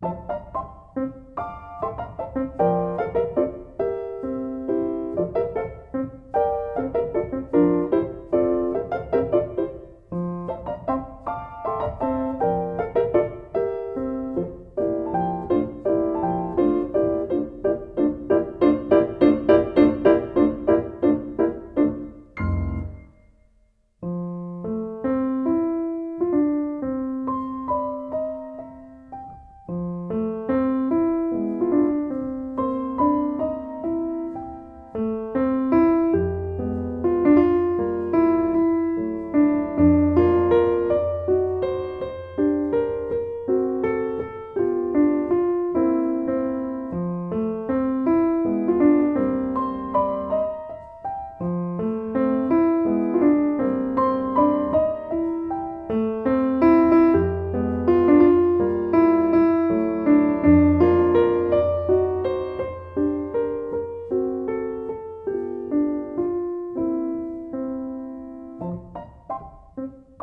you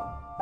Ciao.